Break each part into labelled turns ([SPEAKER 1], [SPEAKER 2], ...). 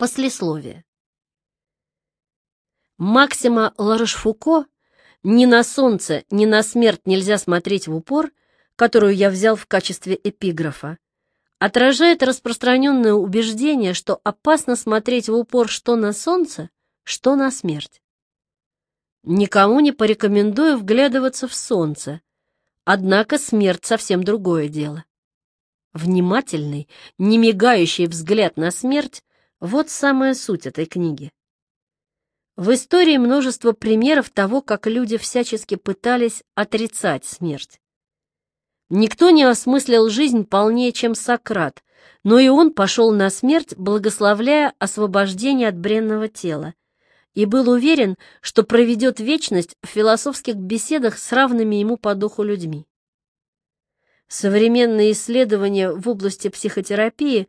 [SPEAKER 1] Послесловие. Максима Ларошфуко «Ни на солнце, ни на смерть нельзя смотреть в упор», которую я взял в качестве эпиграфа, отражает распространенное убеждение, что опасно смотреть в упор что на солнце, что на смерть. Никому не порекомендую вглядываться в солнце, однако смерть совсем другое дело. Внимательный, не мигающий взгляд на смерть — вот самая суть этой книги. В истории множество примеров того, как люди всячески пытались отрицать смерть. Никто не осмыслил жизнь полнее, чем Сократ, но и он пошел на смерть, благословляя освобождение от бренного тела, и был уверен, что проведет вечность в философских беседах с равными ему по духу людьми. Современные исследования в области психотерапии,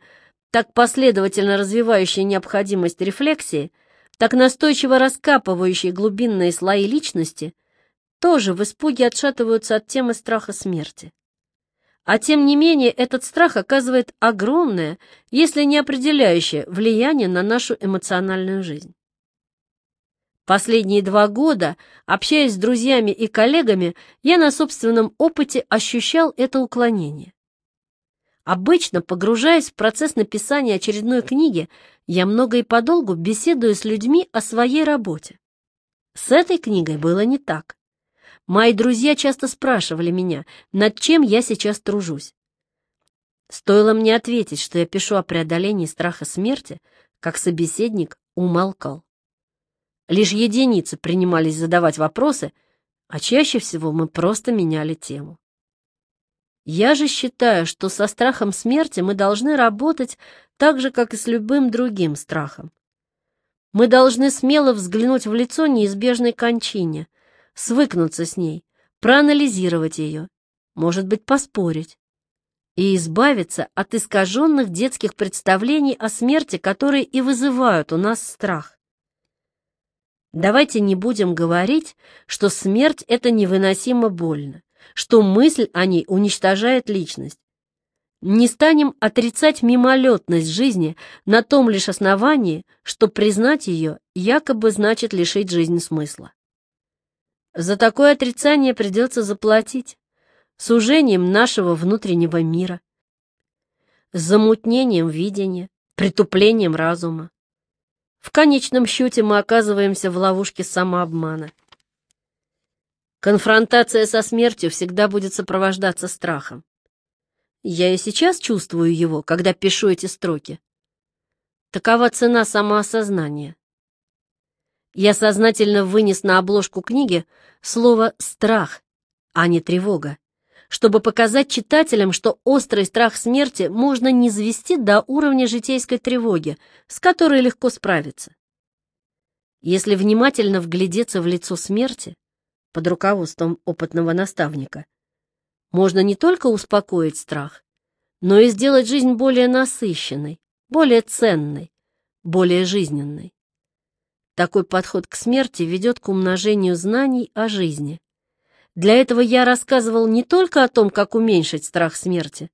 [SPEAKER 1] так последовательно развивающие необходимость рефлексии, так настойчиво раскапывающие глубинные слои личности, тоже в испуге отшатываются от темы страха смерти. А тем не менее этот страх оказывает огромное, если не определяющее, влияние на нашу эмоциональную жизнь. Последние два года, общаясь с друзьями и коллегами, я на собственном опыте ощущал это уклонение. Обычно, погружаясь в процесс написания очередной книги, я много и подолгу беседую с людьми о своей работе. С этой книгой было не так. Мои друзья часто спрашивали меня, над чем я сейчас тружусь. Стоило мне ответить, что я пишу о преодолении страха смерти, как собеседник умолкал. Лишь единицы принимались задавать вопросы, а чаще всего мы просто меняли тему. Я же считаю, что со страхом смерти мы должны работать так же, как и с любым другим страхом. Мы должны смело взглянуть в лицо неизбежной кончине, свыкнуться с ней, проанализировать ее, может быть, поспорить, и избавиться от искаженных детских представлений о смерти, которые и вызывают у нас страх. Давайте не будем говорить, что смерть — это невыносимо больно, что мысль о ней уничтожает личность. Не станем отрицать мимолетность жизни на том лишь основании, что признать ее якобы значит лишить жизни смысла. За такое отрицание придется заплатить сужением нашего внутреннего мира, замутнением видения, притуплением разума. В конечном счете мы оказываемся в ловушке самообмана. Конфронтация со смертью всегда будет сопровождаться страхом. Я и сейчас чувствую его, когда пишу эти строки. Такова цена самоосознания. Я сознательно вынес на обложку книги слово «страх», а не «тревога», чтобы показать читателям, что острый страх смерти можно низвести до уровня житейской тревоги, с которой легко справиться. Если внимательно вглядеться в лицо смерти, под руководством опытного наставника, можно не только успокоить страх, но и сделать жизнь более насыщенной, более ценной, более жизненной. Такой подход к смерти ведет к умножению знаний о жизни, для этого я рассказывал не только о том, как уменьшить страх смерти,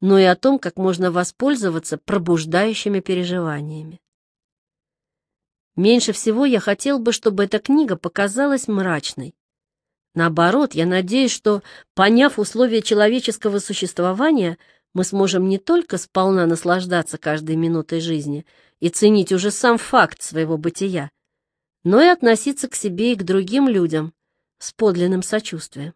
[SPEAKER 1] но и о том, как можно воспользоваться пробуждающими переживаниями. Меньше всего я хотел бы, чтобы эта книга показалась мрачной. Наоборот, я надеюсь, что, поняв условия человеческого существования, мы сможем не только сполна наслаждаться каждой минутой жизни и ценить уже сам факт своего бытия, но и относиться к себе и к другим людям с подлинным сочувствием.